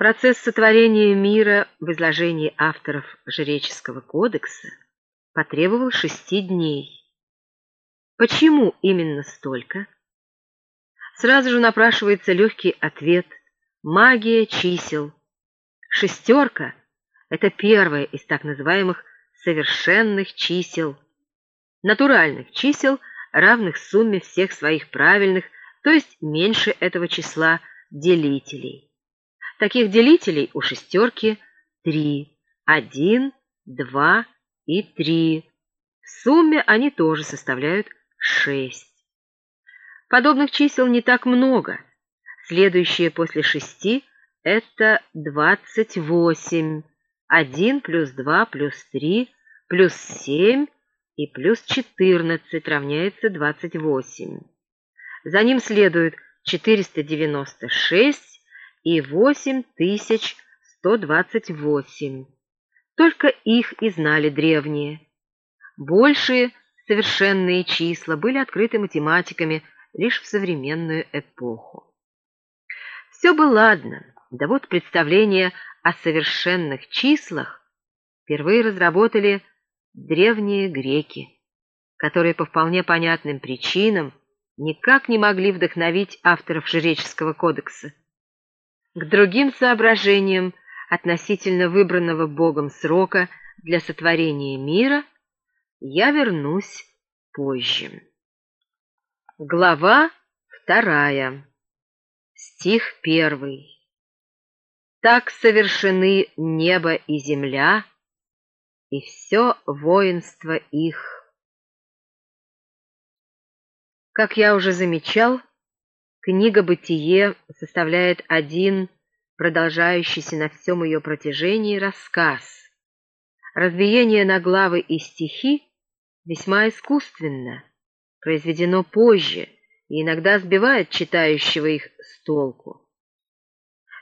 Процесс сотворения мира в изложении авторов Жреческого кодекса потребовал шести дней. Почему именно столько? Сразу же напрашивается легкий ответ – магия чисел. Шестерка – это первое из так называемых совершенных чисел, натуральных чисел, равных сумме всех своих правильных, то есть меньше этого числа, делителей. Таких делителей у шестерки три. Один, два и три. В сумме они тоже составляют шесть. Подобных чисел не так много. Следующие после шести – это двадцать восемь. Один плюс два плюс три плюс семь и плюс четырнадцать равняется двадцать восемь. За ним следует четыреста девяносто шесть и 8128. Только их и знали древние. Большие совершенные числа были открыты математиками лишь в современную эпоху. Все бы ладно, да вот представление о совершенных числах впервые разработали древние греки, которые по вполне понятным причинам никак не могли вдохновить авторов Жреческого кодекса. К другим соображениям относительно выбранного Богом срока для сотворения мира я вернусь позже. Глава вторая. Стих первый. Так совершены небо и земля, и все воинство их. Как я уже замечал, Книга «Бытие» составляет один, продолжающийся на всем ее протяжении, рассказ. Разбиение на главы и стихи весьма искусственно, произведено позже и иногда сбивает читающего их с толку.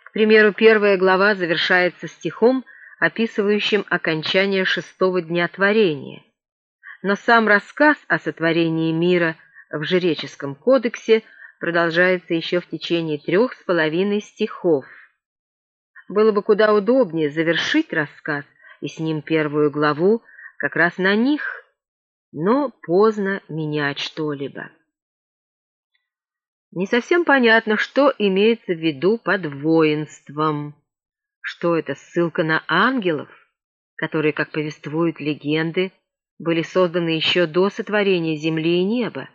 К примеру, первая глава завершается стихом, описывающим окончание шестого дня творения. Но сам рассказ о сотворении мира в Жреческом кодексе – продолжается еще в течение трех с половиной стихов. Было бы куда удобнее завершить рассказ и с ним первую главу как раз на них, но поздно менять что-либо. Не совсем понятно, что имеется в виду под воинством. Что это, ссылка на ангелов, которые, как повествуют легенды, были созданы еще до сотворения земли и неба?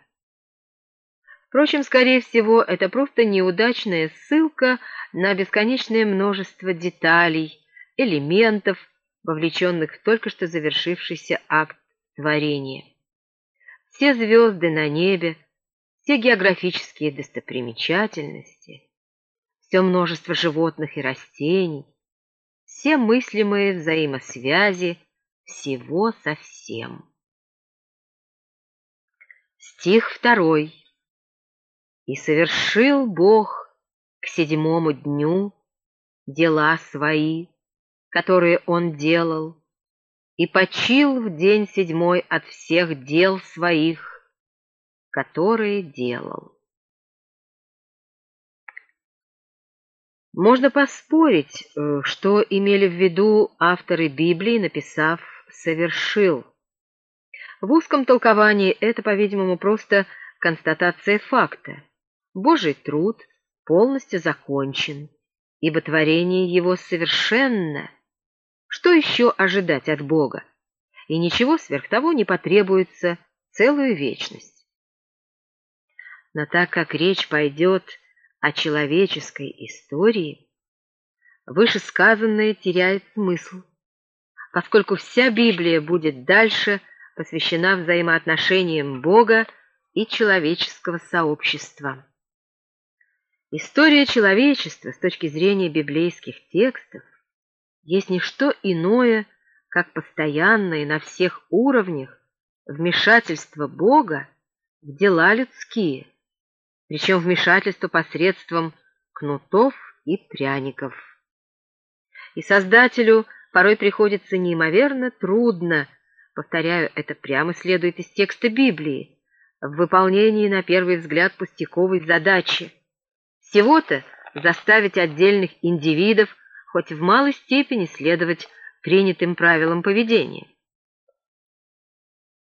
Впрочем, скорее всего, это просто неудачная ссылка на бесконечное множество деталей, элементов, вовлеченных в только что завершившийся акт творения. Все звезды на небе, все географические достопримечательности, все множество животных и растений, все мыслимые взаимосвязи всего со всем. Стих второй. И совершил Бог к седьмому дню дела свои, которые Он делал, и почил в день седьмой от всех дел своих, которые делал. Можно поспорить, э, что имели в виду авторы Библии, написав «совершил». В узком толковании это, по-видимому, просто констатация факта. Божий труд полностью закончен, ибо творение его совершенно. Что еще ожидать от Бога? И ничего сверх того не потребуется целую вечность. Но так как речь пойдет о человеческой истории, вышесказанное теряет смысл, поскольку вся Библия будет дальше посвящена взаимоотношениям Бога и человеческого сообщества. История человечества с точки зрения библейских текстов есть не что иное, как постоянное на всех уровнях вмешательство Бога в дела людские, причем вмешательство посредством кнутов и пряников. И Создателю порой приходится неимоверно трудно, повторяю, это прямо следует из текста Библии, в выполнении на первый взгляд пустяковой задачи – всего-то заставить отдельных индивидов хоть в малой степени следовать принятым правилам поведения.